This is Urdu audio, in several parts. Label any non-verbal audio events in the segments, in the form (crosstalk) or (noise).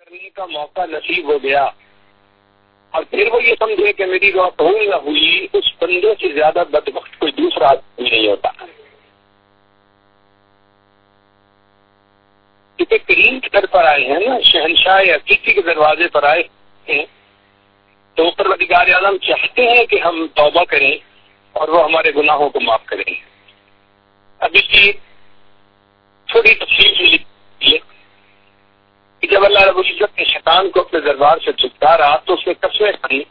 کرنے کا موقع نصیب ہو گیا۔ اور پھر وہ یہ سمجھے کہ میری دعا ہوئی نہ ہوئی، اس بندے سے زیادہ بد وقت کوئی دوسرا آدمی نہیں ہوتا۔ کیونکہ کریم کے گھر پر آئے ہیں نا، شہنشاہ یا کسی کے دروازے پر آئے ہیں۔ تو اوپر ادھکار اعظم چاہتے ہیں کہ ہم توبہ کریں اور وہ ہمارے گناہوں کو معاف کریں۔ اب اس کی تھوڑی تفصیل لکھی کہ جب اللہ رب العزت نے شیطان کو اپنے دربار سے چھٹکارا تو اس نے قسمیں کھائی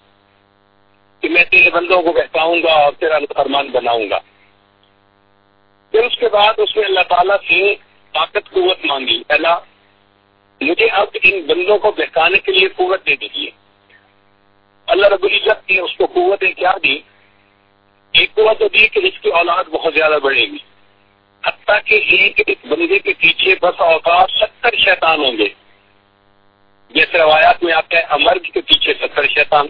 کہ میں تیرے بندوں کو بہتاؤں گا اور تیرا فرمان بناؤں گا۔ پھر اس کے بعد اس نے اللہ تعالیٰ سے طاقت، قوت مانگی۔ پہلا مجھے اب ان بندوں کو بہتانے کے لیے قوت دے دیجیے۔ اللہ رب العزت نے اس کو قوتیں کیا دی ایک قوت تو دی کہ اس کی اولاد بہت زیادہ بڑھے گی۔ حتیٰ کہ ایک ایک بندے کے پیچھے بس اوقات ستر شیطان ہوں گے۔ جیسے روایات میں آتا ہے امرد کے پیچھے ستر شیطان،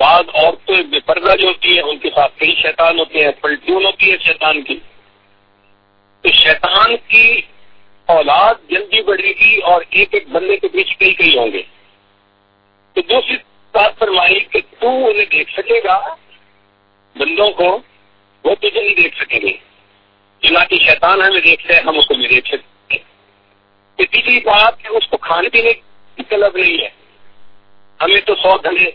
بعض عورتیں بے پردہ جو ہوتی ہیں، ان کے ساتھ کئی شیطان ہوتے ہیں پلٹون ہوتی ہے شیطان کی۔ تو شیطان کی اولاد جلدی بڑھے گی اور ایک ایک بندے کے پیچھے کئی کئی ہوں گے۔ تو دوسری بات فرمائی کہ تو انہیں دیکھ سکے گا، بندوں کو وہ تجھے نہیں دیکھ سکیں گے۔ چنانچہ شیطان ہمیں دیکھتے ہیں ہم اس کو بھی دیکھ سکتے۔ تیسری بات کہ اس کو کھانے پینے کی طلب نہیں ہے۔ ہمیں تو سو گھنٹے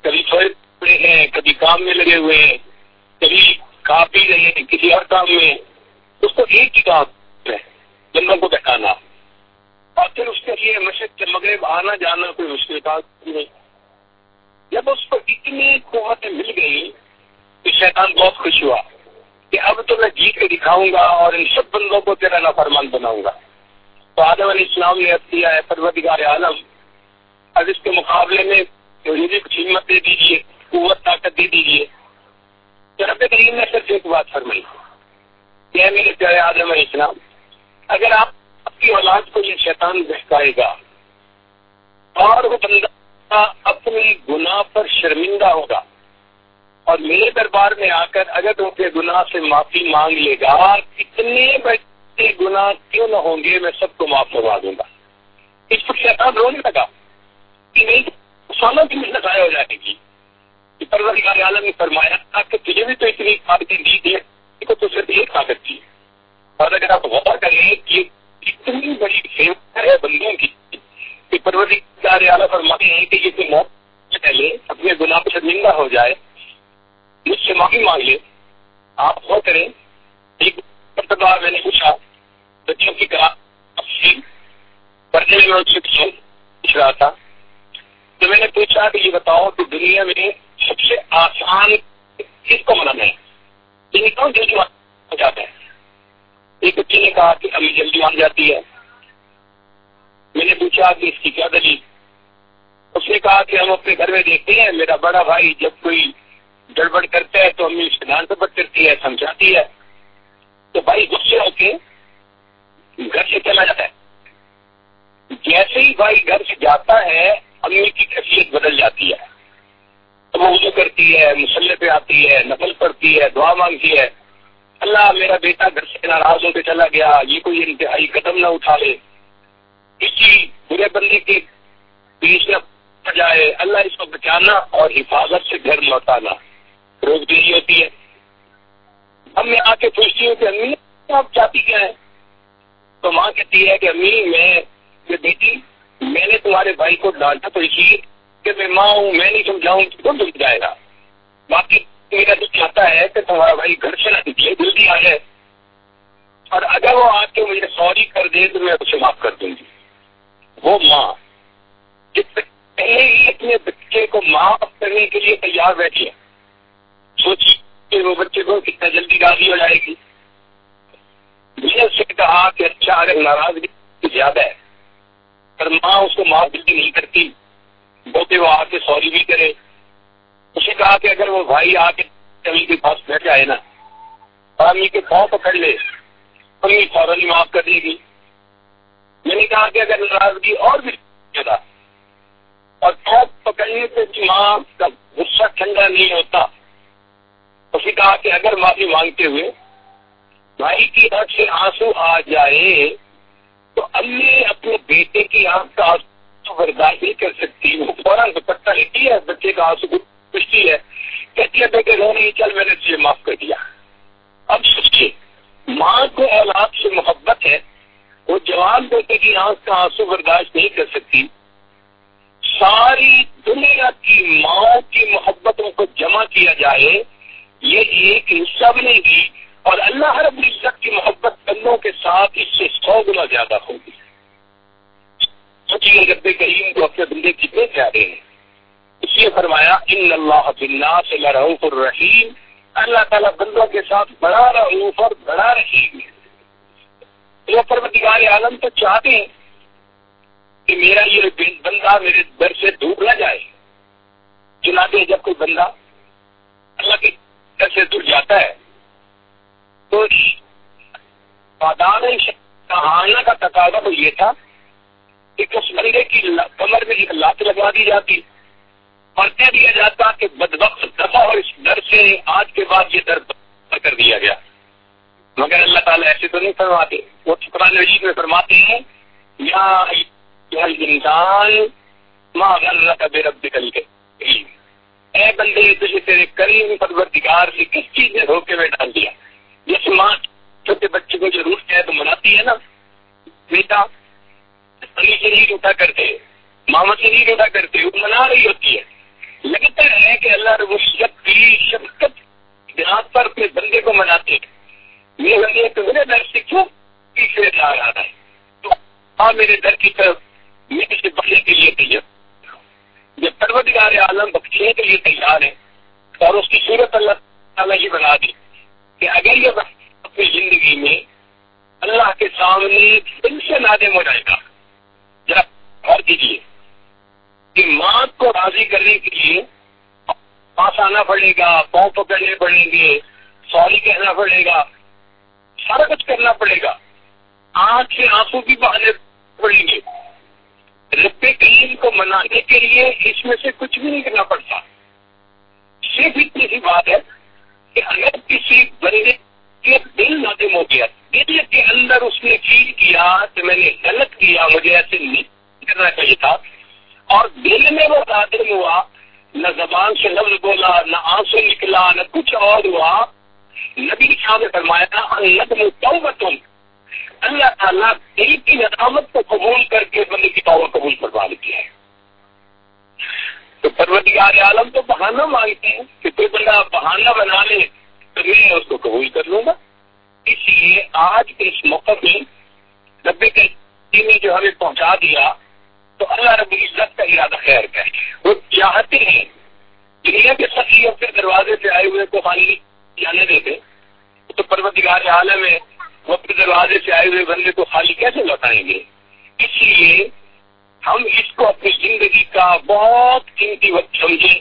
کبھی سوئے پڑے ہیں، کبھی کام میں لگے ہوئے ہیں، کبھی کھا پی رہے ہیں، کسی اور کام میں۔ اس کو ایک ہی کام ہے بندوں کو بہتانا اور پھر اس کے لیے مشق کے مغرب آنا جانا کوئی مشکل بات نہیں۔ جب اس کو اتنی قوتیں مل گئی تو شیطان بہت خوش ہوا کہ اب تو میں جیت کے دکھاؤں گا اور ان سب بندوں کو تیرا نافرمان بناؤں گا۔ تو آدم علیہ السلام نے اب کیا ہے، پروردگار عالم، اب اس کے مقابلے میں کچھ ہمت دے دیجیے قوت، طاقت دے دیجیے تو رب کریم نے صرف ایک بات فرمائی کہ میرے پیارے آدم علیہ السلام، اگر آپ کی اولاد کو یہ شیطان بہکائے گا، اور وہ بندہ اپنی گناہ پر شرمندہ ہوگا، اور میرے دربار میں آ کر اگر ان کے گناہ سے معافی مانگ لے گا، کتنے بچے گناہ کیوں نہ ہوں گے، میں سب کو معاف کروا دوں گا۔ اس پر شیطان رونے لگا کہ نہیں سالوں کی محنت آیا ہو جائے گی پروردگار عالم نے فرمایا تھا کہ تجھے بھی تو اتنی طاقتیں دی تھی کو تو صرف ایک طاقت تھی اور اگر آپ غور کریں کہ اتنی بڑی فیمس ہے بندوں کی، کہ پروردگار اعلیٰ فرماتے ہیں کہ یہ تو موت سے پہلے اپنے گناہ پر شرمندہ ہو جائے۔ مجھ سے معافی مانگ لے آپ غور کریں، ایک مرتبہ میں نے پوچھا کی پڑھنے میں پوچھ رہا تھا۔ تو میں نے پوچھا کہ یہ بتاؤ کہ دنیا میں سب سے آسان کس کو منانا ہے؟ یعنی جلدی جاتا ہے؟ ایک بچے نے کہا کہ امی جلدی مان جاتی ہے۔ میں نے پوچھا کہ اس کی کیا دلیل؟ اس نے کہا کہ ہم اپنے گھر میں دیکھتے ہیں، میرا بڑا بھائی جب کوئی گڑبڑ کرتا ہے تو امی اس کے کرتی ہے، سمجھاتی ہے۔ تو بھائی غصے ہو کے گھر سے چلا جاتا ہے۔ جیسے ہی بھائی گھر سے جاتا ہے، امی کی کیفیت بدل جاتی ہے۔ تو وہ وضو کرتی ہے، مسلح پہ آتی ہے نقل پڑتی ہے، دعا مانگتی ہے۔ اللہ، میرا بیٹا گھر سے ناراض ہو کے چلا گیا، یہ کوئی انتہائی قدم نہ اٹھا لے۔ کسی برے بندے کے بیچ نہ جائے۔ اللہ اس کو بچانا اور حفاظت سے گھر لوٹانا۔ روک دینی ہوتی ہے۔ اب میں آ کے پوچھتی ہوں کہ امی، آپ چاہتی کیا ہے تو ماں کہتی ہے کہ امی، میں کہ بیٹی، میں نے تمہارے بھائی کو ڈانٹا تو اسی کہ میں ماں ہوں، میں نہیں سمجھاؤں تو سمجھ جائے گا۔ باقی میرا دل چاہتا ہے کہ تمہارا بھائی گھر سے نہ نکلے جلدی آ جائے۔ اور اگر وہ آ کے مجھے سوری کر دے تو میں اسے معاف کر دوں گی۔ وہ ماں جس پہلے ہی اپنے بچے کو معاف کرنے کے لیے تیار بیٹھی ہے، سوچی کہ وہ بچے کو کتنا جلدی راضی ہو جائے گی۔ میں نے اس سے کہا کہ اچھا اگر ناراضگی زیادہ ہے۔ پر ماں اس کو معاف جلدی نہیں کرتی بہتے وہ آ کے سوری بھی کرے۔ اسے کہا کہ اگر وہ بھائی آ کے امی کے پاس بیٹھ جائے نا امی کے پاؤں پکڑ لے امی فوراً معاف کر دے گی میں نے کہا کہ اگر ناراضگی اور بھی زیادہ، اور پاؤں پکڑنے سے بھی ماں کا غصہ ٹھنڈا نہیں ہوتا۔ اس نے کہا کہ اگر معافی مانگتے ہوئے بھائی کی آنکھ سے آنسو آ جائے تو امی اپنے بیٹے کی آنکھ کا تو برداشت نہیں کر سکتی۔ وہ فوراً دوپٹہ لیتی ہے بچے کا آنسو پوچھتی ہے۔ کہتی ہے، بیٹے، رو نہیں، چل، میں نے تجھے معاف کر دیا۔ اب سوچیے، ماں کو اولاد سے محبت ہے، وہ جوان بیٹے کی آنکھ کا آنسو برداشت نہیں کر سکتی۔ ساری دنیا کی ماں کی محبتوں کو جمع کیا جائے، یہ ایک حصہ بنے گی اور اللہ رب العزت کی محبت بندوں کے ساتھ اس سے سو گنا زیادہ ہوگی۔ سوچیے رب کریم کو اپنے بندے کتنے پیارے ہیں۔ اس لیے فرمایا، ان اللہ سے لرعف الرحیم اللہ تعالیٰ بندوں کے ساتھ بڑا رعوف اور بڑا رحیم ہے۔ وہ پروتگار عالم تو چاہتے ہیں کہ میرا یہ بندہ میرے در سے دور نہ جائے۔ چناتے جب کوئی بندہ اللہ کے در سے دور جاتا ہے تو کہانا کا تقاضا تو یہ تھا کہ اس بندے کی کمر میں ایک لات لگا دی جاتی۔ اور دیا جاتا کہ بد وقت دفاع اور اس در سے آج کے بعد یہ در کر دیا گیا۔ مگر اللہ تعالیٰ ایسے تو نہیں فرماتے۔ وہ قرآن عجیب میں فرماتے ہیں، یا انسان ماں اللہ کا بے رب نکل کے اے بندے، تجھے تیرے کریم پرورتگار سے کس چیز نے دھوکے میں ڈال دیا؟ جیسے ماں چھوٹے بچے کو ضرورت ہے تو مناتی ہے نا۔ بیٹا پانی سے نہیں اٹھا کرتے، ماما سے نہیں اٹھا کرتے، وہ منا رہی ہوتی ہے۔ لگتا ہے کہ اللہ رب الشت کی شفقت بنیاد پر اپنے بندے کو مناتے یہ بندے تو میرے در سے کیوں پیچھے جا رہا ہے؟ تو ہاں میرے در کی طرف میرے سے بچنے کے لیے تیار جب پروتگار عالم بخشنے کے لیے تیار ہے اور اس کی صورت اللہ تعالیٰ ہی بنا دی۔ کہ اگر یہ اپنی زندگی میں اللہ کے سامنے دل سے نادم ہو جائے گا، ذرا غور کیجیے کہ ماں کو راضی کرنے کے لیے پاس آنا پڑے گا، پاؤں پکڑنے پڑیں گے، سوری کہنا پڑے گا، سارا کچھ کرنا پڑے گا۔ آنکھ سے آنسو بھی بہانے پڑیں گے۔ رب کریم کو منانے کے لیے اس میں سے کچھ بھی نہیں کرنا پڑتا۔ صرف اتنی سی بات ہے کہ اگر کسی بندے کے دل نادم ہو گیا، دل کے اندر اس نے فیل کیا کہ میں نے غلط کیا، مجھے ایسے نہیں کرنا چاہیے تھا، اور دل میں وہ نادم ہوا، نہ زبان سے لفظ بولا، نہ آنسو نکلا، نہ کچھ اور ہوا۔ نبی شاہ نے فرمایا تم اللہ تعالیٰ دل کی ندامت کو قبول کر کے بندے کی پاور قبول کروا لیتی ہے۔ تو پروتگار عالم تو بہانہ مانگتے ہیں کہ کوئی بندہ بہانہ بنا لے تو میں اس کو قبول کر لوں گا۔ اس لیے آج کے اس موقع میں نبے کے نے جو ہمیں پہنچا دیا، تو اللہ رب العزت کا ارادہ خیر کا ہے وہ چاہتے ہیں۔ دنیا کے سخی اپنے دروازے سے آئے ہوئے کو خالی جانے دیتے تو پروتگار عالم ہے، وہ اپنے دروازے سے آئے ہوئے بندے کو خالی کیسے لوٹائیں گے؟ اس لیے ہم اس کو اپنی زندگی کا بہت قیمتی وقت سمجھیں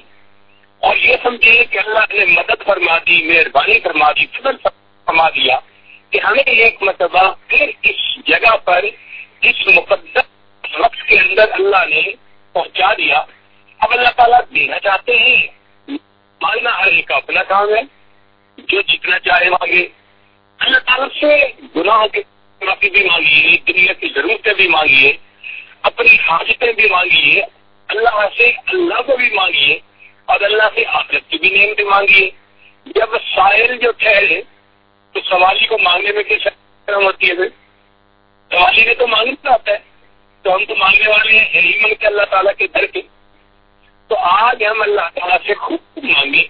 اور یہ سمجھیں کہ اللہ نے مدد فرما دی، مہربانی فرما دی، فضل فرما دیا کہ ہمیں ایک مرتبہ پھر اس جگہ پر، اس مقدس وقت کے اندر اللہ نے پہنچا دیا۔ اب اللہ تعالیٰ دینا چاہتے ہیں۔ مانگنا ہر ایک اپنا کام ہے۔ جو جتنا چاہے مانگے۔ اللہ تعالیٰ سے گناہوں کی معافی بھی مانگیے، دنیا کی ضرورتیں بھی مانگیے۔ اپنی حاجتیں بھی مانگیے، اللہ سے اللہ کو بھی مانگیے اور اللہ سے آخرت کی بھی نعمتیں مانگیے۔ جب سائل جو ٹھہرے تو سوالی کو مانگنے میں کیا شرم ہوتی ہے پھر؟ سوالی نے تو مانگنا آتا ہے۔ تو ہم تو مانگنے والے ہیں ہی منگتے اللہ تعالیٰ کے در کے تو آج ہم اللہ تعالیٰ سے خوب مانگے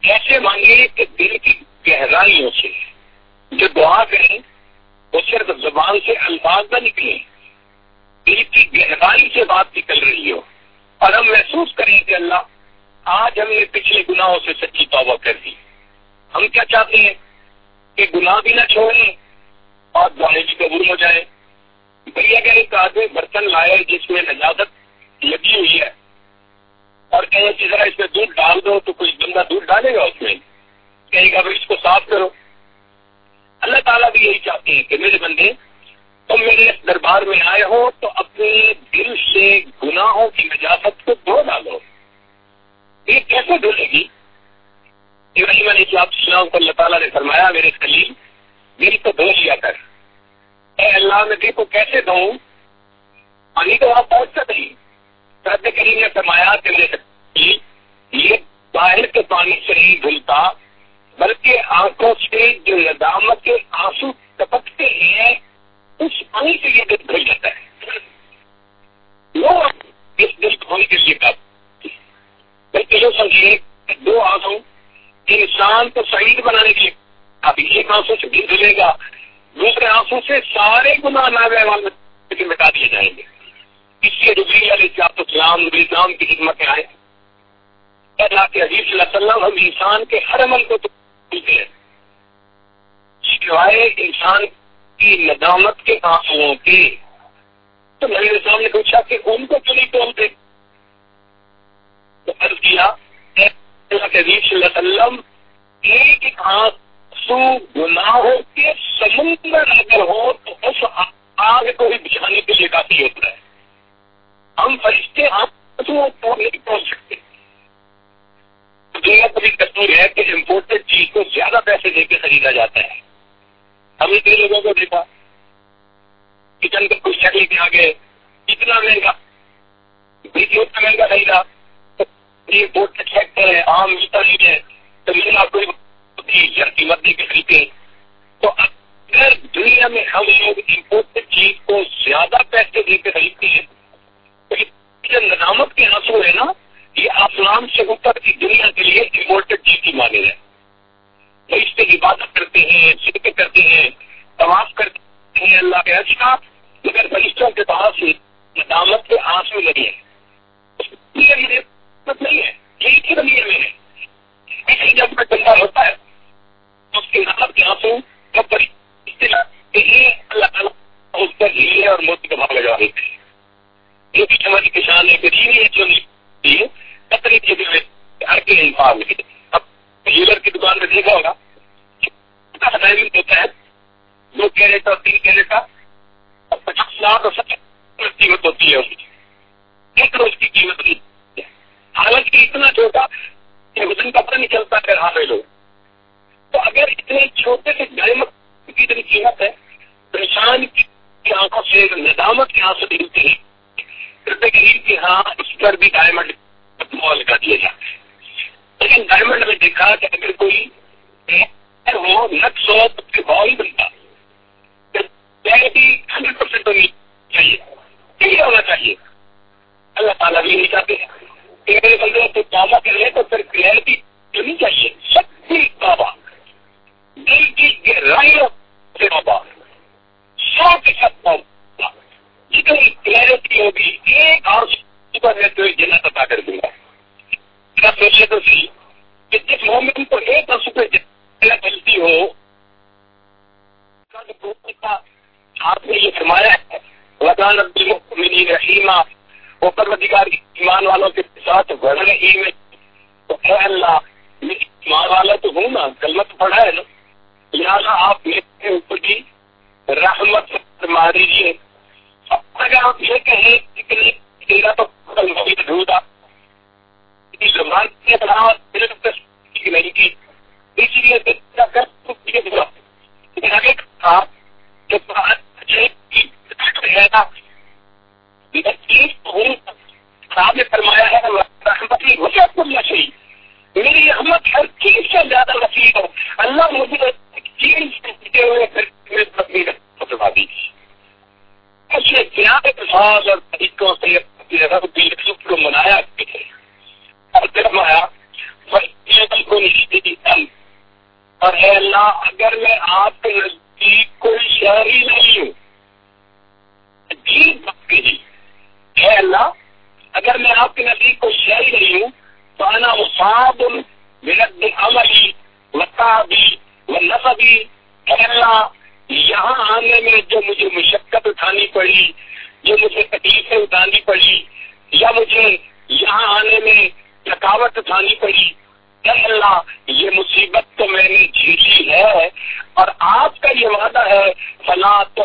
کیسے مانگے کہ دل کی گہرائیوں سے، جو دعا کریں، وہ صرف زبان سے الفاظ نہ نکلیں۔ دل کی گہرائی سے بات نکل رہی ہو اور ہم محسوس کریں کہ اللہ، آج ہم نے پچھلے گناہوں سے سچی توبہ کر دی۔ ہم کیا چاہتے ہیں؟ کہ گناہ بھی نہ چھوڑیں اور دعائیں بھی قبول ہو جائے۔ بھیا اگر ایک آدمی برتن لائے جس میں نجازت لگی ہوئی ہے اور کہیں کہ ذرا اس میں دودھ ڈال دو تو کچھ بندہ دودھ ڈالے گا اس میں؟ کہیں گا اس کو صاف کرو۔ اللہ تعالیٰ بھی یہی چاہتے ہیں کہ میرے بندے تم میرے دربار میں آئے ہو تو اپنے دل سے گناہوں کی نجاست کو دھو ڈالو۔ یہ کیسے دھلے گی ابراہیم علیہ السلام کو اللہ تعالیٰ نے فرمایا، میرے سلیم دل کو دھو لیا کر۔ اے اللہ، میں دل کو کیسے دوں؟ پانی تو وہاں پہنچتا نہیں سرد کریم نے فرمایا کہ یہ باہر کے پانی سے نہیں دھلتا، بلکہ آنکھوں سے جو ندامت کے آنسو ٹپکتے ہیں اس پانی سے یہ دل دھل جاتا ہے۔ وہ اس دل دھونے کے لیے کب بلکہ جو سمجھیے دو آنسو انسان کو شہید بنانے کے لیے۔ ابھی ایک آنسو سے دل دھلے گا، دوسرے آنسو سے سارے گناہ نہ مٹا دیے جائیں گے۔ اس لیے ربی علیہ السلام نظام کی خدمت میں آئے۔ اللہ کے عزیز صلی اللہ علیہ وسلم ہم انسان کے ہر عمل کو توتے ہیں۔ سوائے انسان کی ندامت کے آنسو کے تو نبی السلام نے پوچھا کہ ان کو کیوں نہیں تولتے تو عرض کیا اللہ کے صلی اللہ علیہ وسلم، ایک آنسو گناہوں کے سمندر اگر ہو، تو اس آگ کو بھی بچھانے کے لیے کافی ہوتا ہے۔ ہم فرشتے آنسو کو نہیں پہنچ سکتے۔ دنیا کا بھی کستور ہے کہ امپورٹڈ چیز کو زیادہ پیسے دے کے خریدا جاتا ہے۔ ہم نے کئی لوگوں کو دیکھا کچن کا کچھ شکل کے آگے اتنا مہنگا اتنا مہنگا خریدا امپورٹڈ فیکٹر ہے عام ملتا نہیں ہے تو مہنگا کوئی قیمت دے کے خریدے۔ تو اگر دنیا میں ہم لوگ امپورٹڈ چیز کو زیادہ پیسے دے کے خریدتے ہیں، تو ندامت کے آنسو ہے نا، یہ آسمان سے اوپر کی دنیا کے لیے امپورٹنٹ چیز کی مانے ہے۔ اس پہ عبادت کرتے ہیں سکے کرتے ہیں، طواف کرتے ہیں، اللہ کے اچھا مگر فرشتوں کے پاس دامت کے آنسو لگے ہیں۔ نہیں ہے یہی کی بلیے میں ہے۔ اسی جب میں گندا ہوتا ہے، اس کے نامت کے آنسو جب فرشتے اللہ تعالیٰ اس پر ہیلے اور موتی کا بھاگ لگا دیتے ہیں۔ یہ بھی ہماری کسان ہے غریبی ہے۔ جو کے دل میں ہر کے انفاظ لکھے ہیلر کی دکان میں دیکھا ہوگا۔ ڈائمنگ ہوتا ہے۔ دو کیرٹ اور تین کیرٹ کا۔ اور پچاس لاکھ اور ستر قیمت ہوتی ہے اس کی۔ ایک روز کی قیمت نہیں۔ حالانکہ اتنا چھوٹا کہ وزن کا پتہ نہیں چلتا اگر ہاں لوگ۔ تو اگر اتنے چھوٹے سے ڈائمنڈ کی اتنی قیمت ہے تو انسان کی آنکھوں سے، ندامت کے آنسو نکلتے ہیں۔ غریب کے ہاں اس پر بھی ڈائمنڈ مال کا دیا جاتا ہے۔ لیکن ڈائمنڈ میں دیکھا کہ اگر کوئی ہو، نقص ہو، تو بال بنتا۔ ہنڈریڈ پرسینٹ ہونی چاہیے۔ یہ ہونا چاہیے۔ اللہ تعالیٰ بھی نہیں چاہتے کہ میرے بندے تو توبہ کرے تو پھر کلیئرٹی ہونی چاہیے۔ سب کی توبہ۔ دل کی گہرائیوں سے توبہ۔ سو فیصد توبہ۔ جتنی کلیئرٹی ہوگی، ایک اور پر میں تو جنت عطا کر دوں گا۔ کیا سوچے تو سی کہ جس مومن کو ایک اور پہ ملتی ہو آپ نے یہ فرمایا ہے وزان عبدالمین رحیمہ وہ پروردگار ایمان والوں کے ساتھ بڑھ رہی میں تو اے اللہ ایمان والا تو ہوں نا کلمت پڑھا ہے نا لہٰذا آپ میرے اوپر کی رحمت فرما دیجیے اگر آپ یہ کہیں کہ تیرا تو ڈھونڈا زبان کے علاوہ نہیں کی۔ اسی لیے نے فرمایا ہے۔ وسعت کرنا چاہیے۔ میری رحمت ہر چیز سے زیادہ وسیع اللہ مجھے چیز ہوئے کروا دیجیے کیا الفاظ اور طریقوں سے کو منایا فرمایا اور اے اللہ، اگر میں آپ کے نزدیک کوئی شہری نہیں ہوں عجیب بات کہی۔ اے اللہ، اگر میں آپ کے نزدیک کوئی شہری نہیں ہوں تو انا مصاب منت عملی وطابی و نصبی۔ اے اللہ، یہاں آنے میں جو مجھے مشقت اٹھانی پڑی، جو مجھے تکلیفیں اٹھانی پڑی، یا مجھے یہاں آنے میں تھکاوٹ اٹھانی پڑی۔ اے اللہ، یہ مصیبت تو میں نے جھیلی ہے اور آپ کا یہ وعدہ ہے، فلا تو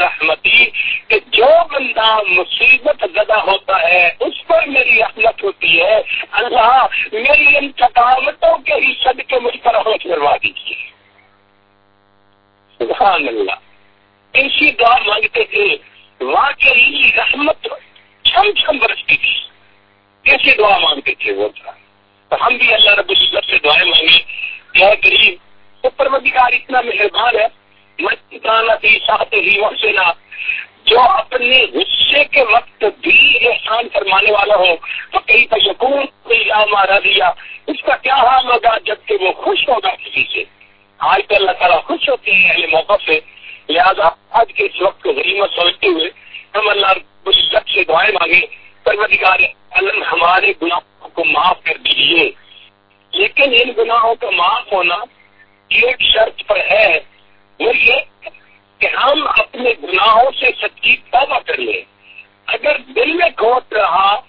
رحمتی۔ کہ جو بندہ مصیبت زدہ ہوتا ہے، اس پر میری رحمت ہوتی ہے۔ اللہ، میری ان تھکاوٹوں کے ہی سد کے مجھ پر ہوش کروا دیجیے سبحان اللہ۔ ایسی دعا مانگتے تھے، واقعی رحمت چھم چھم برستی تھی کیسے دعا مانگتے تھے وہ تھا۔ تو ہم بھی اللہ رب العزت سے دعائیں مانگے۔ کیا غریب تو پروردگار اتنا مہربان ہے۔ مستانہ تھی ساتھ ہی وسینا جو اپنے غصے کے وقت بھی احسان فرمانے والا ہو، تو کئی پر یقون، کوئی مارا دیا اس کا کیا حال ہوگا جبکہ وہ خوش ہوگا کسی سے؟ آج تو اللہ تعالیٰ خوش ہوتے ہیں، اہل موقع سے۔ لہٰذا آج کے اس وقت کو غریمت سمجھتے ہوئے ہم اللہ العزت سے دعائیں مانگے پروردگار علم ہمارے گناہوں کو معاف کر دیجیے لیکن ان گناہوں کا معاف ہونا ایک شرط پر ہے۔ وہ یہ کہ ہم اپنے گناہوں سے سچی توبہ کر لیں۔ اگر دل میں کھوٹ رہا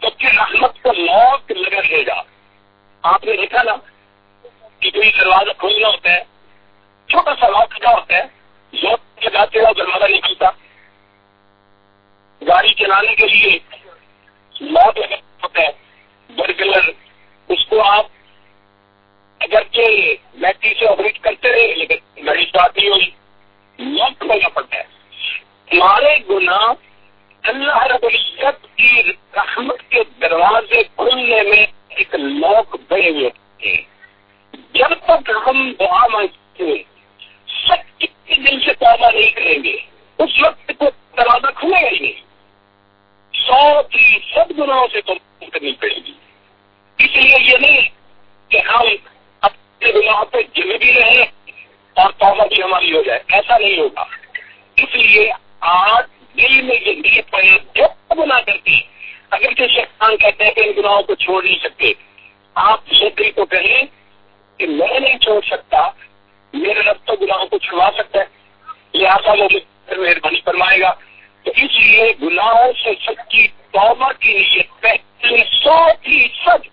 تو پھر رحمت کو موت لگا رہے گا۔ آپ نے دیکھا نا کہ کوئی دروازہ کھولنا ہوتا ہے، چھوٹا سا لاک کا ہوتا ہے زور لگاتے ہو دروازہ نکلتا گاڑی چلانے کے لیے لاک ہوتا ہے۔ برگلر اس کو آپ اگرچہ بیٹری سے آپریٹ کرتے رہے، لیکن گاڑی اسٹارٹ نہیں ہوئی لاک کھولنا پڑتا ہے۔ ہمارے گنا اللہ رب العزت کی رحمت کے دروازے کھلنے میں ایک لاک بنے ہوئے ہیں۔ جب تک ہم دعا مانگتے سچ دل سے توبہ نہیں کریں گے، اس وقت کو دروازہ کھلے گا ہی نہیں۔ سو کی سب گناہوں سے تو کرنی پڑے گی۔ اس لیے یہ نہیں کہ ہم اپنے گناہوں پہ جم بھی رہیں اور توبہ بھی ہماری ہو جائے۔ ایسا نہیں ہوگا۔ اس لیے آج دل میں یہ نیت پڑے جو گناہ کرتی اگر کہ شیطان کہتے ہیں کہ ان گناہوں کو چھوڑ نہیں سکتے، آپ دل کو کہیں کہ میں نہیں چھوڑ سکتا، میرے رب تو گناہوں کو چھڑوا سکتا ہے۔ لہٰذا وہ مہربانی فرمائے گا۔ تو اس لیے گناہوں سے سچی توبہ کی نیت پہلے یعنی سو فیصد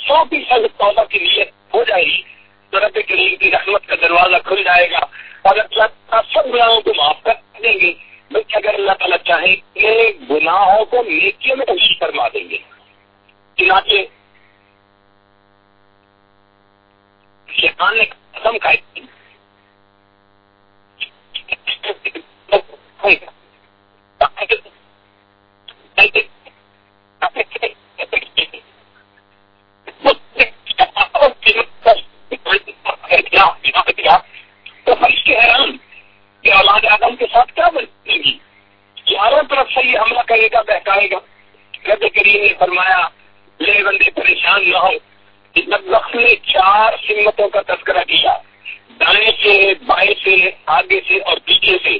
سو فیصد توبہ کی نیت ہو جائے گی۔ تو رب کریم کی رحمت کا دروازہ کھل جائے گا۔ اور اللہ تعالیٰ سب گناہوں کو معاف کر دیں گے، بلکہ اگر اللہ تعالیٰ چاہیں کہ گناہوں کو نیکیوں میں تبدیل فرما دیں گے۔ چنانچہ، شیطان نے قسم کھائی۔ تو فرشتے حیران کہ اولاد آدم کے ساتھ کیا بنے گی چاروں طرف سے یہ حملہ کرے گا، بہکائے گا۔ کریم نے فرمایا، لے بندے، پریشان نہ ہو۔ نے چار سمتوں کا تذکرہ کیا۔ دائیں سے، بائیں سے، آگے سے اور پیچھے سے۔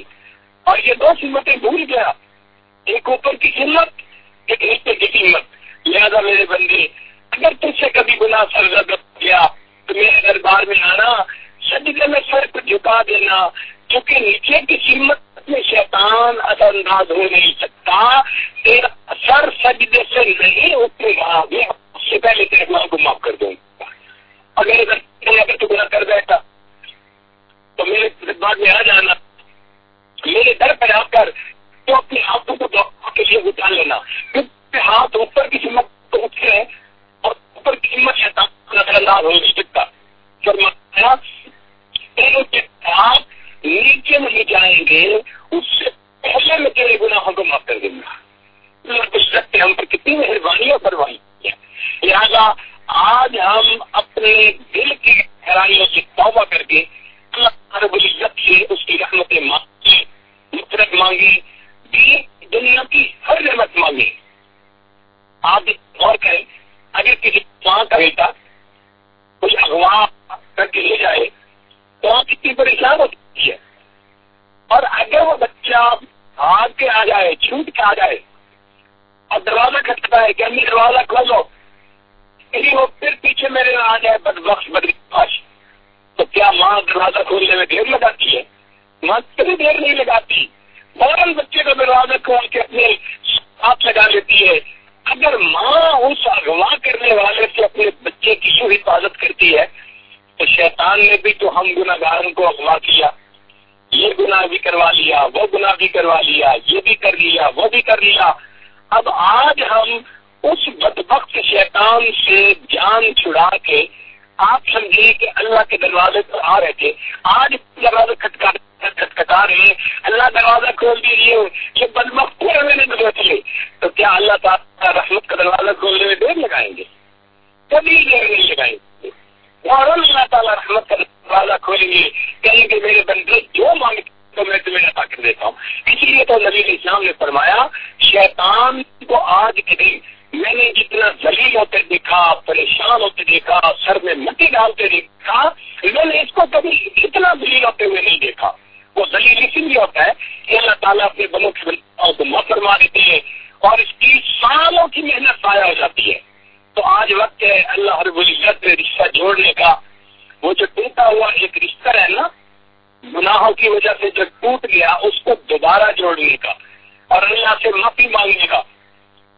اور یہ دو سمتیں بھول گیا۔ ایک اوپر کی سمت ایک نیچے کی سمت لہذا میرے بندے، اگر تم سے کبھی گنا سرزد کیا، تو میرے دربار میں آنا سجدے میں سر کو جھکا دینا کیونکہ نیچے کی سمت میں شیطان اثر انداز ہو نہیں سکتا، تیرا سر سجدے سے نہیں اترے گا میں اس سے پہلے تیرے گناہ کو معاف کر دوں۔ گا اگر اگر اگر تو گناہ کر بیٹھا، تو میرے دربار میں آ جانا۔ میرے در پہ آ کر تو اپنے ہاتھوں کو دعا کے لیے اٹھا لینا۔ کیونکہ ہاتھ اوپر کی سمت تو اٹھے ہیں اور اوپر کی ہمت شیطان نظر انداز ہو نہیں سکتا فرمایا کے ہاتھ نیچے نہیں جائیں گے، اس سے پہلے میں تیرے گناہوں کو معاف کر دوں گا۔ کچھ رکھتے ہم پر کتنی مہربانی اور پرواہی لہٰذا آج ہم اپنے دل کی حیرانیوں سے توبہ کر کے اللہ رب العزت سے اس کی رحمت مانگی نفرت مانگی دنیا کی ہر نعمت مانگی۔ آپ غور کریں، اگر کسی ماں کا بیٹا کوئی اغوا کر کے لے جائے، تو آپ کتنی پریشان ہوتی ہے۔ اور اگر وہ بچہ بھاگ کے آ جائے، چھوٹ کے آ جائے، اور دروازہ کھٹکتا ہے کہ امی دروازہ کھولو یعنی وہ پھر پیچھے میرے آ جائے بد بخش بداش تو کیا ماں دروازہ کھولنے میں دیر لگاتی ہے؟ ماں کبھی دیر نہیں لگاتی۔ فوراً بچے کو دروازہ کھول کے اپنے ہاتھ لگا لیتی ہے۔ اگر ماں اس اغوا کرنے والے سے اپنے بچے کی یوں حفاظت کرتی ہے، تو شیطان نے بھی تو ہم گناگاروں کو اغوا کیا۔ یہ گناہ بھی کروا لیا، وہ گناہ بھی کروا لیا، یہ بھی کر لیا، وہ بھی کر لیا۔ اب آج ہم اس بدبخت شیطان سے جان چھڑا کے، آپ سمجھیے کہ اللہ کے دروازے پر آ رہے تھے۔ آج دروازے کھٹکا رہے اللہ دروازہ کھول دیجیے یہ بدمخت میں نے دیے تو کیا اللہ تعالیٰ رحمت کا دروازہ کھولنے میں دیر لگائیں گے؟ کبھی دیر نہیں لگائیں گے۔ اور اللہ تعالیٰ رحمت کا دروازہ کھولیں گے۔ کہیں گے میرے بندے جو مانگ تو میں تمہیں عطا کر دیتا ہوں۔ اسی لیے تو نبی اسلام نے فرمایا، شیطان کو آج کے دن میں نے جتنا ذلیل ہوتے دیکھا، پریشان ہوتے دیکھا، سر میں مٹی ڈالتے دیکھا، میں نے اس کو کبھی اتنا ذلیل ہوتے ہوئے نہیں دیکھا۔ وہ ذلیل اسی لیے ہوتا ہے کہ اللہ تعالیٰ اپنے بنوں کے کو مت فرما دیتے ہیں اور اس کی سالوں کی محنت ضائع ہو جاتی ہے۔ تو آج وقت ہے، اللہ رب العزت میں رشتہ جوڑنے کا وہ جو ٹوٹا ہوا ایک رشتہ ہے نا، گناہوں کی وجہ سے جو ٹوٹ گیا، اس کو دوبارہ جوڑنے کا اور اللہ سے معافی مانگنے کا۔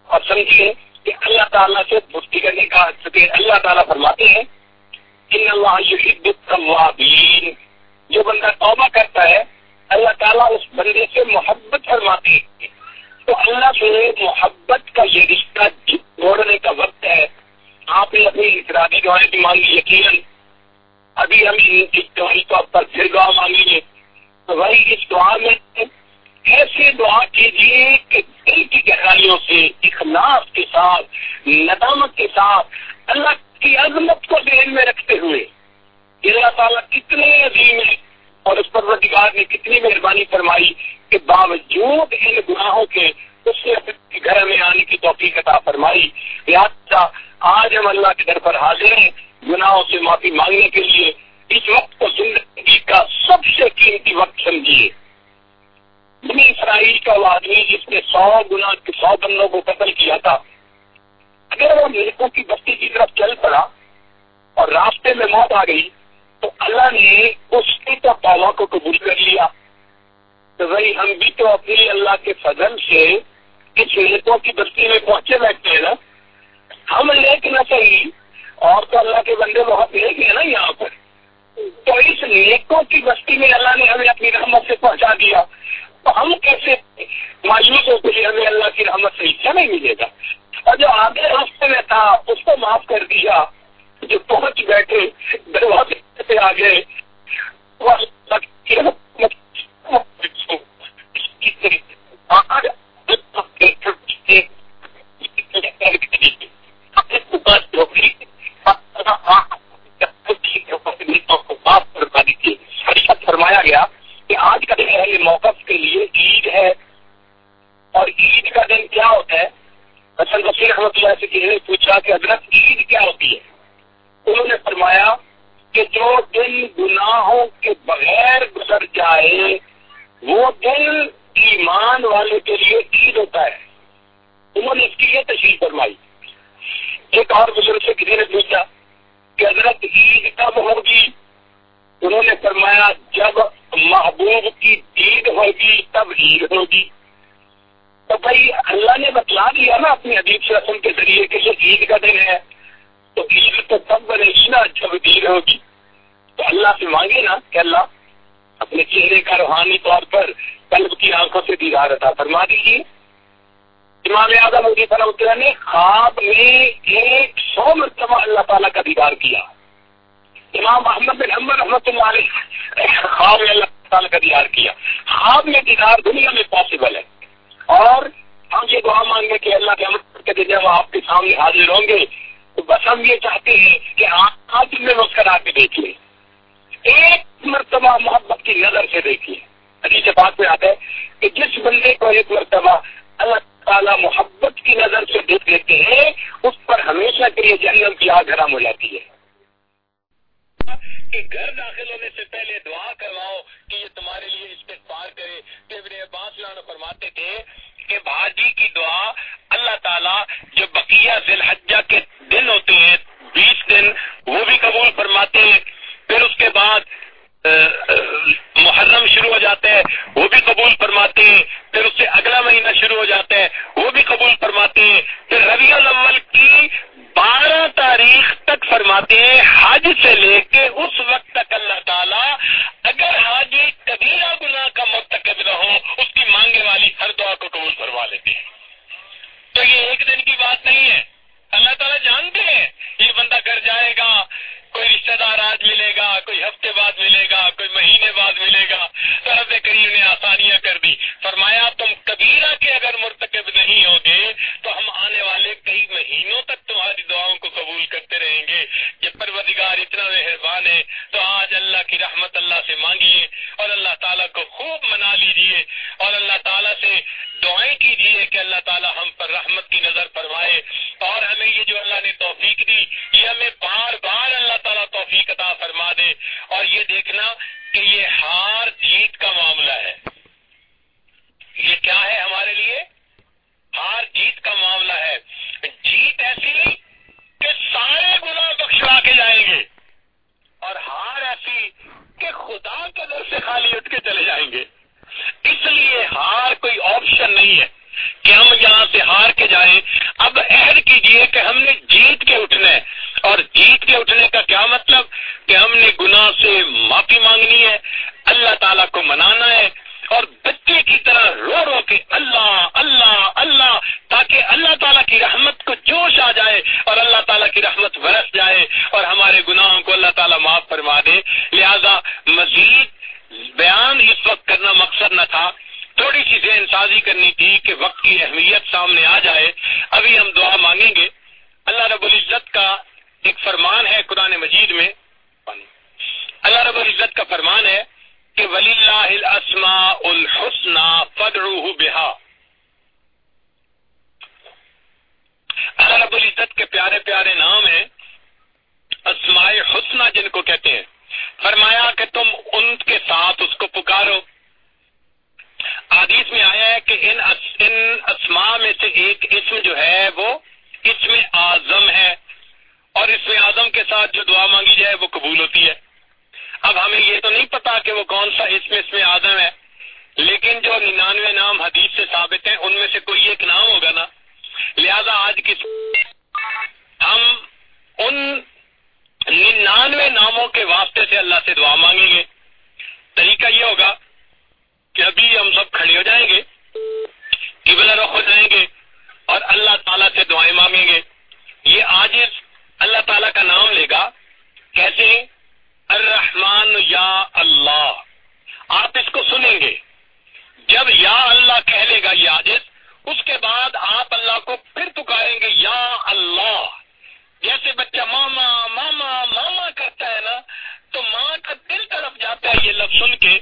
اور سمجھیے کہ اللہ تعالیٰ سے دوستی کرنے کا اللہ تعالیٰ فرماتے ہیں، ان اللہ جو بندہ توبہ کرتا ہے، اللہ تعالیٰ اس بندے سے محبت فرماتے ہیں۔ تو اللہ سے محبت کا یہ رشتہ جوڑنے کا وقت ہے۔ آپ نے اپنی انفرادی دعائیں بھی مانگی یقیناً ابھی ہم اس دعائی طور پر پھر دعا مانگیں۔ گے تو وہی اس دعا میں ایسے دعا کیجیے کہ دل کی گہرائیوں سے، اخلاص کے ساتھ، ندامت کے ساتھ، اللہ کی عظمت کو ذہن میں رکھتے ہوئے اللہ تعالیٰ کتنے عظیم ہے اور اس پر نے کتنی مہربانی فرمائی کہ باوجود ان گناہوں کے اس نے اپنے گھر میں آنے کی توفیق عطا فرمائی۔ لہٰذا آج ہم اللہ کے در پر حاضر ہیں گناہوں سے معافی مانگنے کے لیے۔ اس وقت کو زندگی کا سب سے قیمتی وقت سمجھیے۔ بنی اسرائیل کا وہ آدمی جس نے سو گنا سو بندوں کو قتل کیا تھا، اگر وہ ملکوں کی بستی کی طرف چل پڑا اور راستے میں موت آ گئی تو اللہ نے اس کی تو توبہ کو قبول کر لیا۔ تو بھائی ہم بھی تو اپنی اللہ کے فضل سے اس نیکوں کی بستی میں پہنچے بیٹھتے ہیں نا۔ ہم لیک نہ صحیح اور تو اللہ کے بندے بہت لے گئے نا یہاں پر۔ تو اس نیکوں کی بستی میں اللہ نے ہمیں اپنی رحمت سے پہنچا دیا۔ تو ہم کیسے مایوس ہو کے ہمیں اللہ کی رحمت سے حصہ نہیں ملے گا؟ اور جو آگے راستے میں تھا، اس کو معاف کر دیا۔ جو پہنچ بیٹھے، دروازے سے آگے۔ فرمایا گیا کہ آج کا دن ہے یہ موقف کے لیے عید ہے۔ اور عید کا دن کیا ہوتا ہے؟ حسن وسیع احمد اللہ سے کسی نے پوچھا کہ حضرت عید کیا ہوتی ہے؟ انہوں نے فرمایا کہ جو دن گناہوں کے بغیر گزر جائے، وہ دن ایمان والے کے لیے عید ہوتا ہے۔ انہوں نے اس کی یہ تشریح فرمائی۔ ایک اور بزرگ سے کسی نے پوچھا کہ حضرت عید کب ہوگی؟ انہوں نے فرمایا، جب محبوب کی عید ہوگی، تب عید ہوگی۔ تو بھائی، اللہ نے بتلا دیا نا اپنی حدیب سے رسم کے ذریعے کہ یہ عید کا دن ہے۔ تو عید تو تب بنے گی نا اچھا جب عید ہوگی۔ تو اللہ سے مانگے نا کہ اللہ اپنے چہرے کا روحانی طور پر قلب کی آنکھوں سے دیدار عطا فرما دیجیے امام اعظم علی فرح نے خواب میں ایک سو مرتبہ اللہ تعالیٰ کا دیدار کیا۔ امام محمد بن حمد رحمۃ اللہ علیہ خواب میں اللہ تعالیٰ کا دیدار کیا۔ خواب میں دیدار دنیا میں پاسبل ہے۔ اور ہم یہ دعا مانگے کہ اللہ کے عمل کے جب آپ کے سامنے حاضر ہوں گے تو بس ہم یہ چاہتے ہیں کہ آج میں مسکرا کے دیکھ لیں ایک مرتبہ محبت کی نظر سے دیکھیے۔ ابھی سے بات میں آتا ہے کہ جس بندے کو ایک مرتبہ اللہ تعالیٰ محبت کی نظر سے دیکھ لیتے ہیں، اس پر ہمیشہ کے لیے جنم کی آگ حرام ہو جاتی ہے۔ کہ گھر داخل ہونے سے پہلے دعا کرواؤ کہ یہ تمہارے لیے استغفار کرے۔ کہ ابن عباس فرماتے تھے کہ بھاجی کی دعا اللہ تعالیٰ جو بقیہ ذی الحجہ کے دن ہوتے ہیں، بیس دن، وہ بھی قبول فرماتے ہیں۔ پھر اس کے بعد محرم شروع ہو جاتا ہے وہ بھی قبول فرماتے ہیں، پھر اس سے اگلا مہینہ شروع ہو جاتا ہے، وہ بھی قبول فرماتے ہیں۔ پھر ربیع الاول کی بارہ تاریخ تک فرماتے ہیں، حج سے لے کے اس وقت تک اللہ تعالیٰ اگر حاجی کبیرہ گناہ کا مرتکب نہ ہو، اس کی مانگے والی ہر دعا کو قبول فرما لیتے ہیں۔ تو یہ ایک دن کی بات نہیں ہے۔ اللہ تعالیٰ جانتے ہیں، یہ بندہ گھر جائے گا کوئی رشتے دار آج ملے گا، کوئی ہفتے بعد ملے گا، کوئی مہینے بعد ملے گا۔ تو رب کریم نے آسانیاں کر دی۔ فرمایا، تم کبیرہ کے اگر مرتکب نہیں ہوگے تو ہم آنے والے کئی مہینوں تک تمہاری دعاؤں کو قبول کرتے رہیں گے۔ جب پروردگار اتنا مہربان ہے۔ تو آج اللہ کی رحمت اللہ سے مانگیے اور اللہ تعالیٰ کو خوب منا لیجیے۔ اور اللہ لیکن جو ننانوے نام حدیث سے ثابت ہیں، ان میں سے کوئی ایک نام ہوگا نا۔ لہذا آج کس ہم ان ننانوے ناموں کے واسطے سے اللہ سے دعا مانگیں گے۔ طریقہ یہ ہوگا کہ ابھی ہم سب کھڑے ہو جائیں گے، قبلہ رخ ہو جائیں گے اور اللہ تعالیٰ سے دعائیں مانگیں گے۔ یہ آج اللہ تعالیٰ کا نام لے گا۔ کیسے الرحمن یا اللہ۔ آپ اس کو سنیں گے۔ جب یا اللہ کہہ لے گا یہ اس کے بعد آپ اللہ کو پھر پکاریں گے، یا اللہ۔ جیسے بچہ ماما ماما ماما کرتا ہے نا، تو ماں کا دل طرف جاتا ہے یہ لفظ سن کے،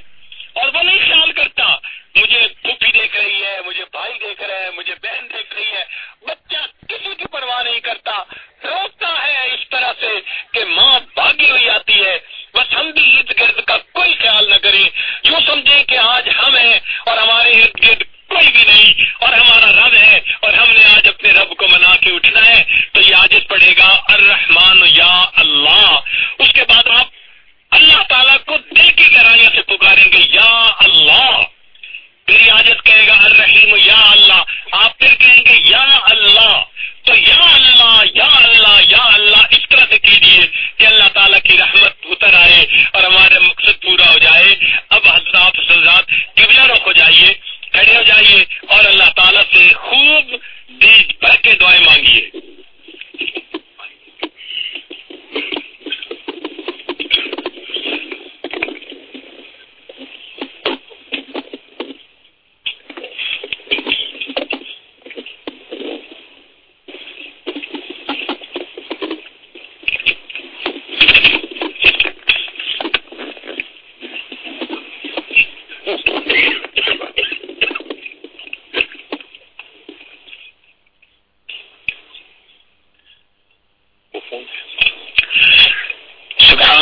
اور وہ نہیں خیال کرتا، مجھے پھوپھی دیکھ رہی ہے، مجھے بھائی دیکھ رہا ہے، مجھے بہن دیکھ رہی ہے۔ بچہ کسی کی پرواہ نہیں کرتا روکتا ہے اس طرح سے کہ ماں بھاگی ہوئی آتی ہے۔ بس ہم بھی ارد گرد کا کوئی خیال نہ کریں۔ یوں سمجھیں کہ آج ہم ہیں اور ہمارے ارد گرد کوئی بھی نہیں اور ہمارا رب ہے اور ہم نے آج اپنے رب کو منا کے اٹھنا ہے، تو یہ آج پڑھے گا، الرحمن یا اللہ۔ اس کے بعد آپ اللہ تعالیٰ کو دل کی گہرائیوں سے پکاریں گے، یا اللہ۔ میری عادت کہے گا، الرحیم یا اللہ۔ آپ پھر کہیں گے، یا اللہ۔ تو یا اللہ یا اللہ یا اللہ، اس طرح سے کیجیے کہ اللہ تعالیٰ کی رحمت اتر آئے اور ہمارے مقصد پورا ہو جائے۔ اب حضرات حضرات قبلہ رخ ہو جائیے، کھڑے ہو جائیے اور اللہ تعالیٰ سے خوب بیج بھر کے دعائیں مانگیے۔ سبحان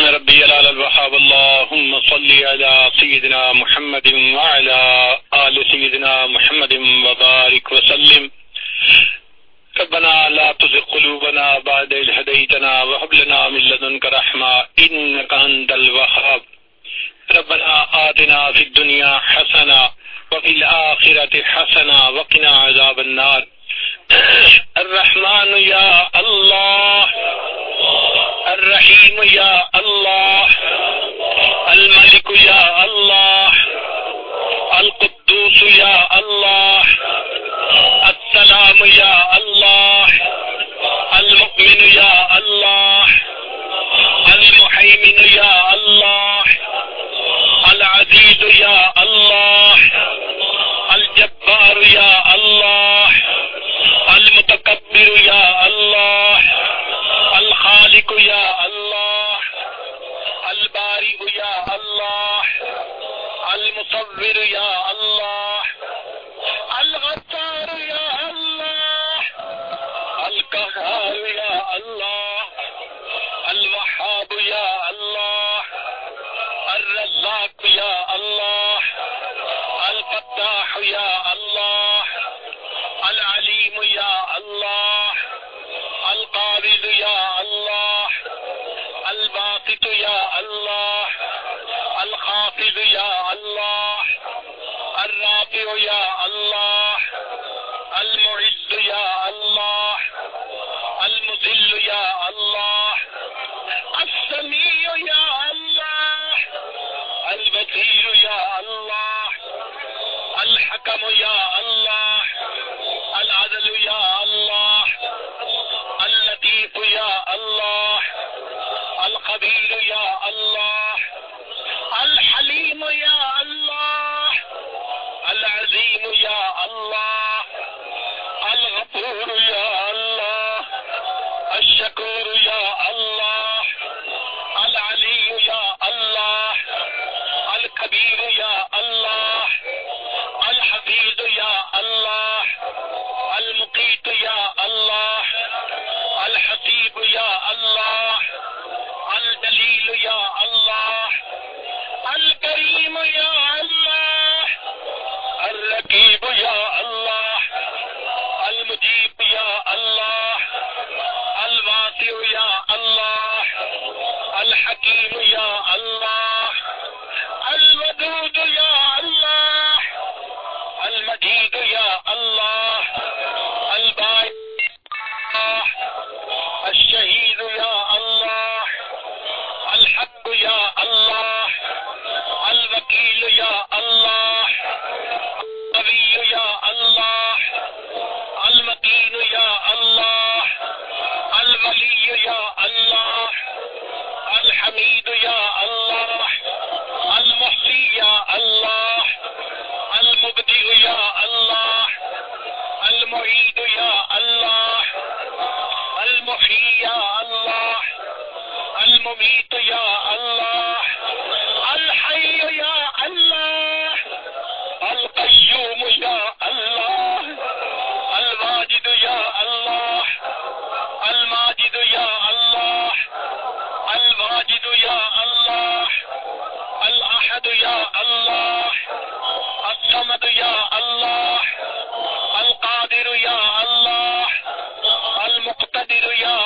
ربي العلى الوهاب اللهم صل على سيدنا محمد وعلى آل سيدنا محمد وبارك وسلم. ربنا لا تزغ قلوبنا بعد إذ هديتنا وهب لنا من لدنك رحمة إنك أنت الوهاب. ربنا آتنا في الدنيا حسنة وفي الآخرة حسنة وقنا عذاب النار. (coughs) الرحمن يا الله. الرحيم يا الله. الملك يا کم یا اللہ یا اللہ القادر یا اللہ المقتدر یا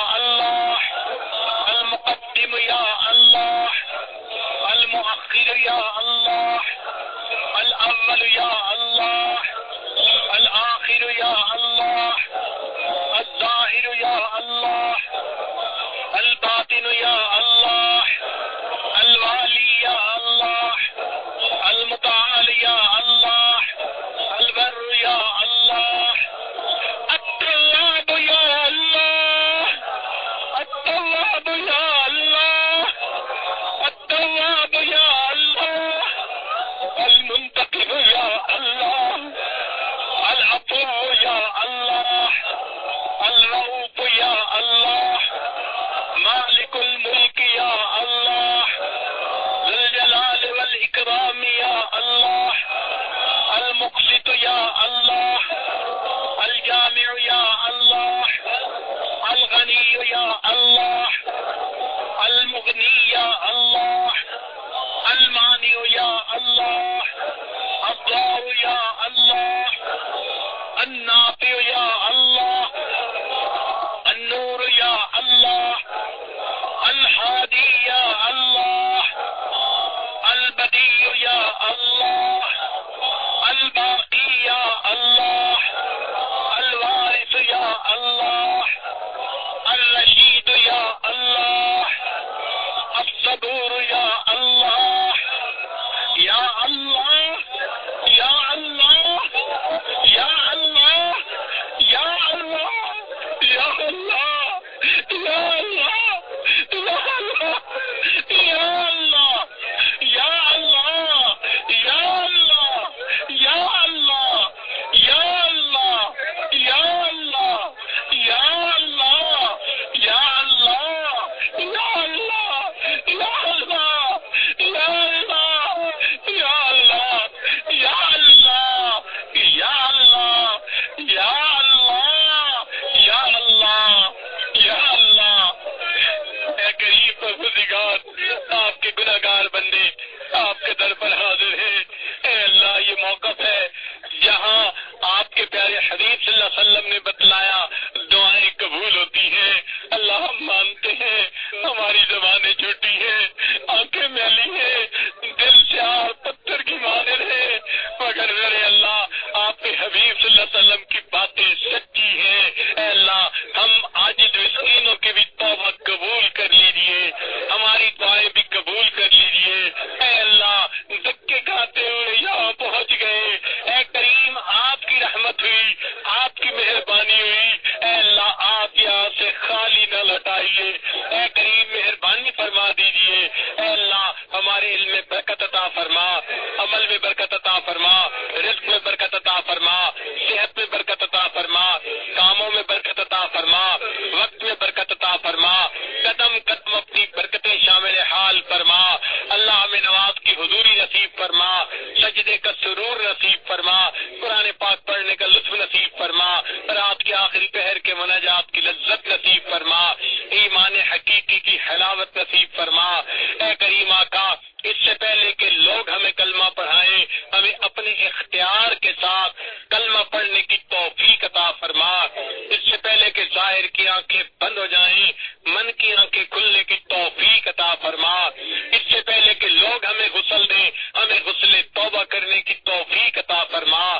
ظاہر کی آنکھیں بند ہو جائیں، من کی آنکھیں کھلنے کی توفیق عطا فرما۔ اس سے پہلے کہ لوگ ہمیں غسل دیں، ہمیں غسل توبہ کرنے کی توفیق عطا فرما۔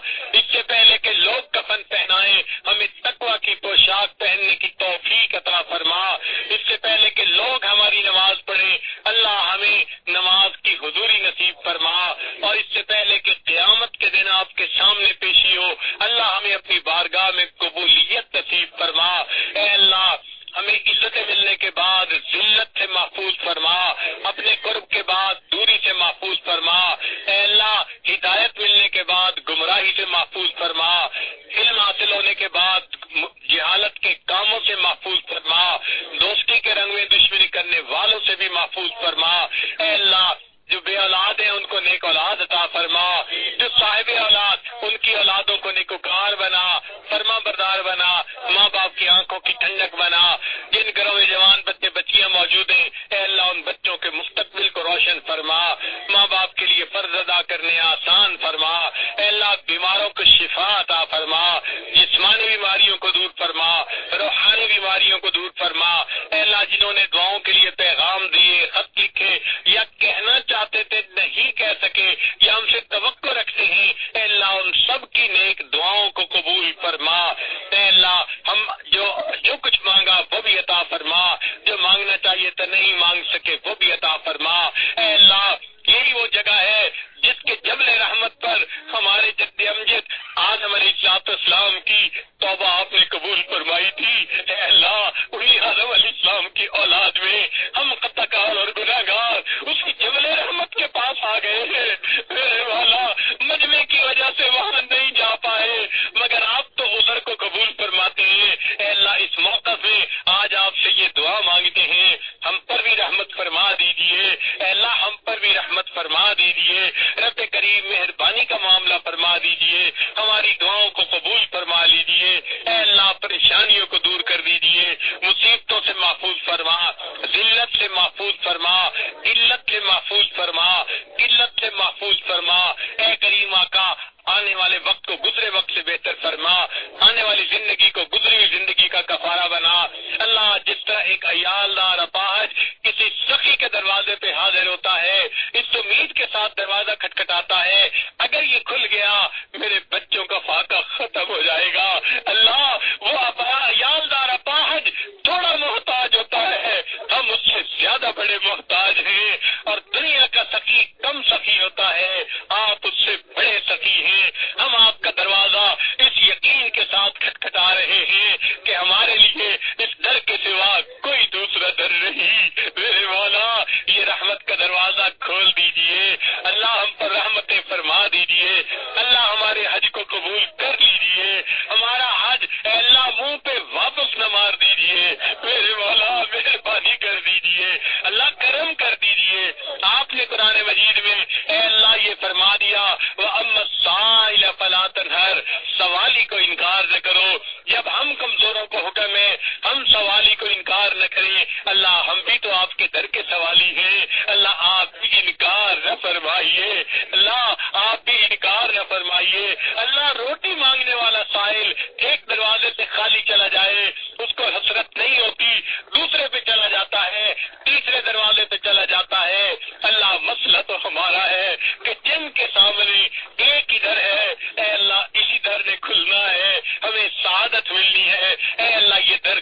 سعادت ہے۔ اے اللہ یہ در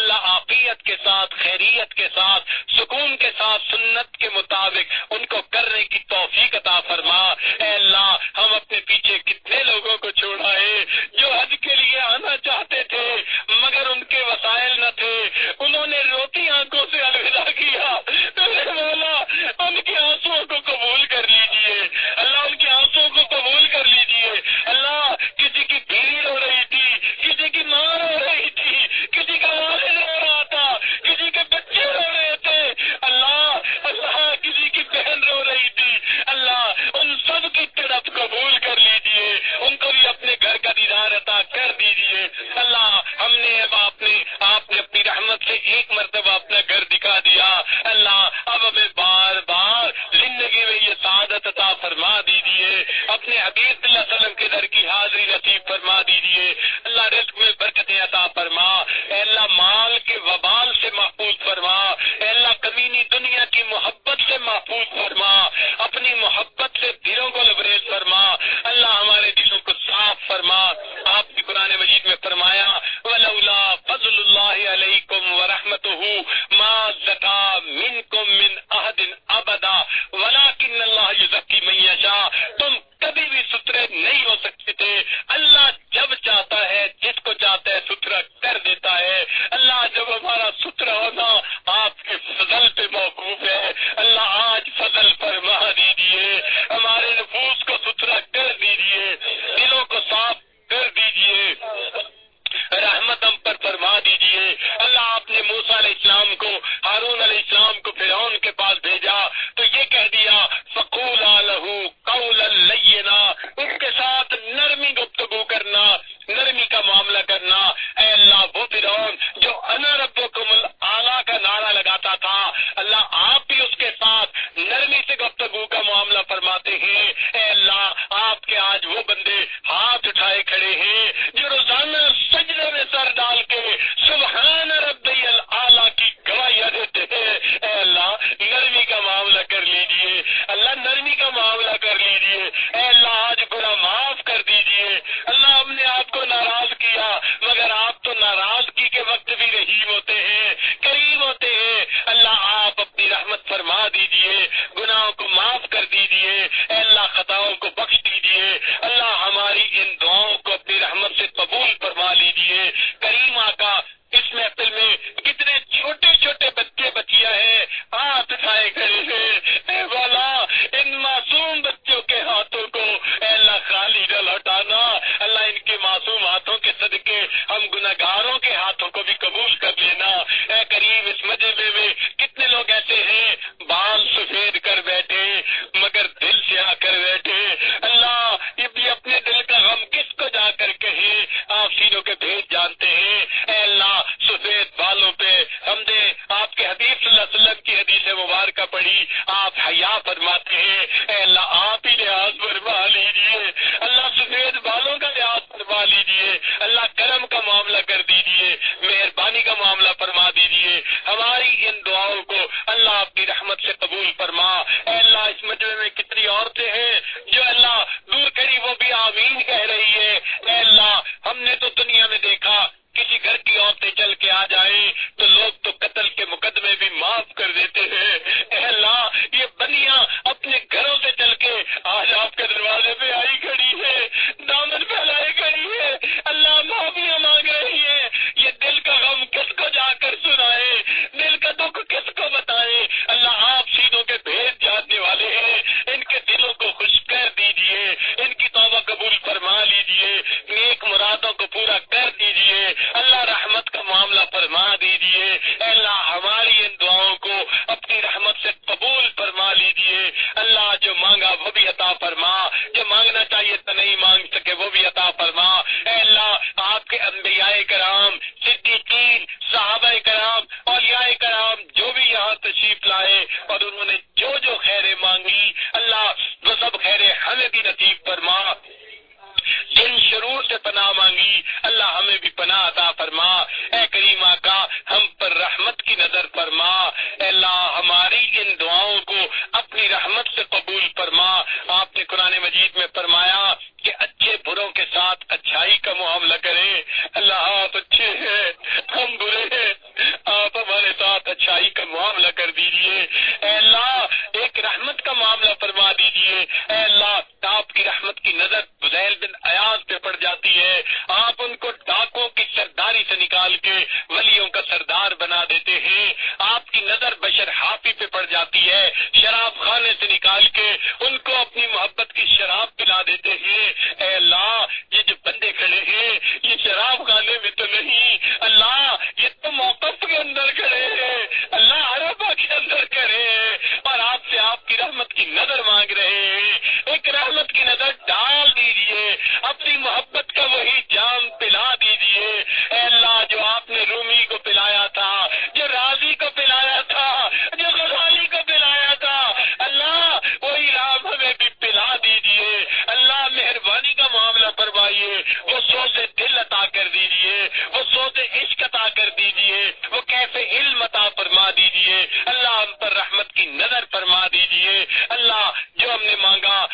اللہ عقیت کے ساتھ خیریت کے ساتھ سکون کے ساتھ سنت کے مطابق دیجیے وہ سوز دل عطا کر دیجیے وہ سوز عشق عطا کر دیجیے وہ کیسے علم عطا فرما دیجیے اللہ ہم پر رحمت کی نظر فرما دیجیے اللہ جو ہم نے مانگا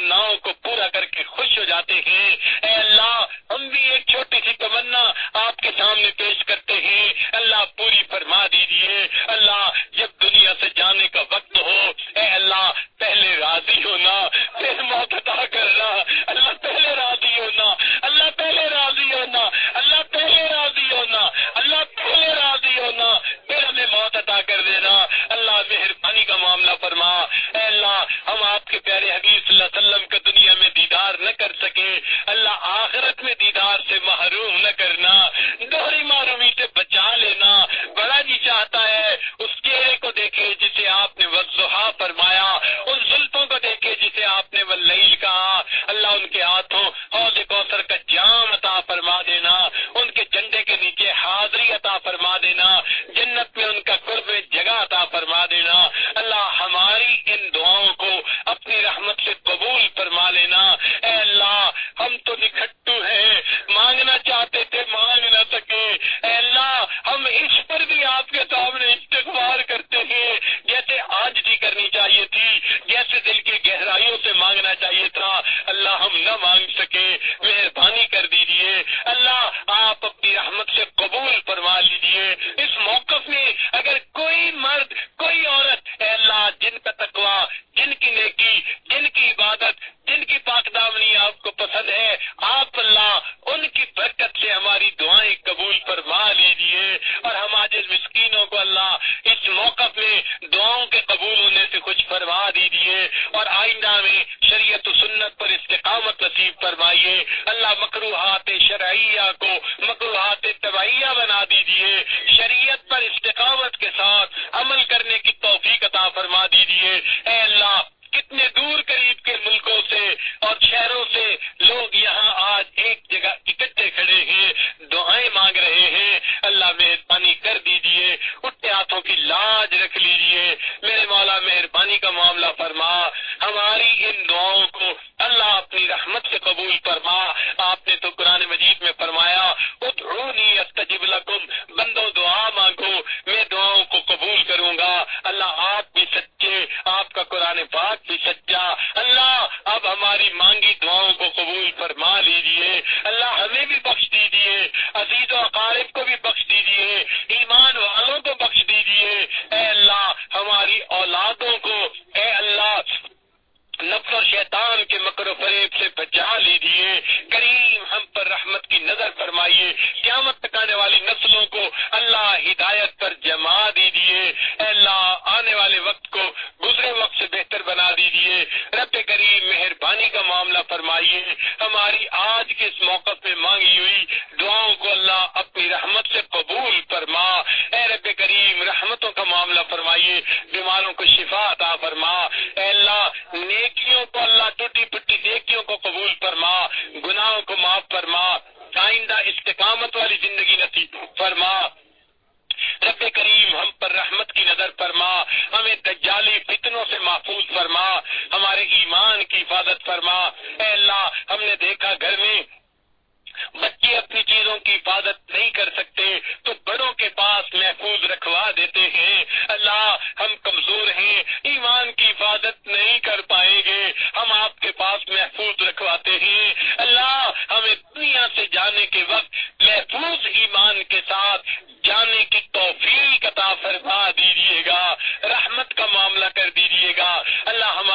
تمناؤں کو پورا کر کے خوش ہو جاتے ہیں۔ اے اللہ، ہم بھی ایک چھوٹی سی تمنا آپ کے سامنے پیش کرتے ہیں۔ اللہ پوری فرما دیجیے اللہ، جب دنیا سے جانے کا وقت ہو، اے اللہ، پہلے راضی ہونا، پھر موت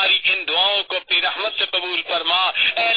ہماری ان دعاؤں کو اپنی رحمت سے قبول فرما۔ اے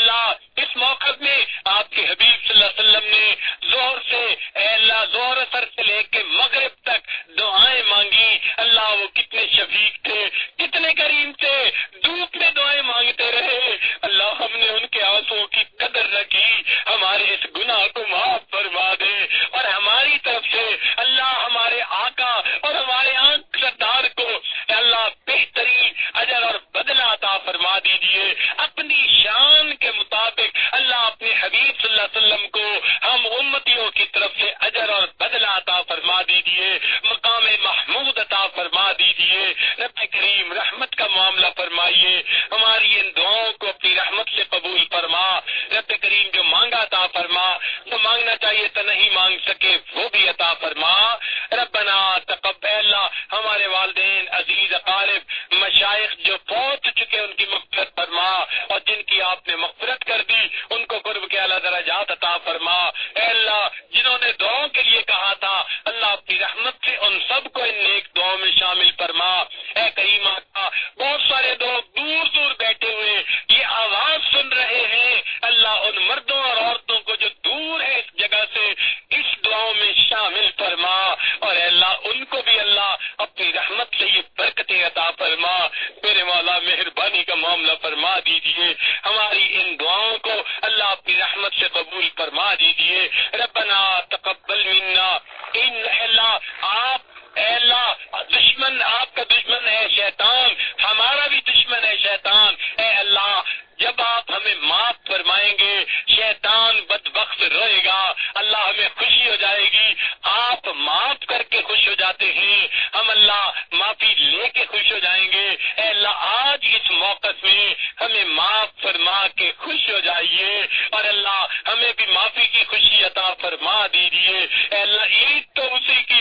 ہم اللہ معافی لے کے خوش ہو جائیں گے۔ اے اللہ، آج اس موقع میں ہمیں معاف فرما کے خوش ہو جائیے۔ اور اللہ، ہمیں بھی معافی کی خوشی عطا فرما دیجیے۔ اللہ عید تو اسی کی